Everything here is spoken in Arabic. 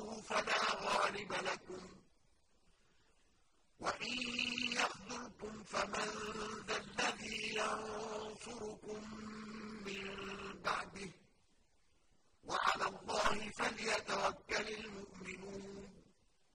الله فلا غالب لكم. وإن يخذلكم فمن ذا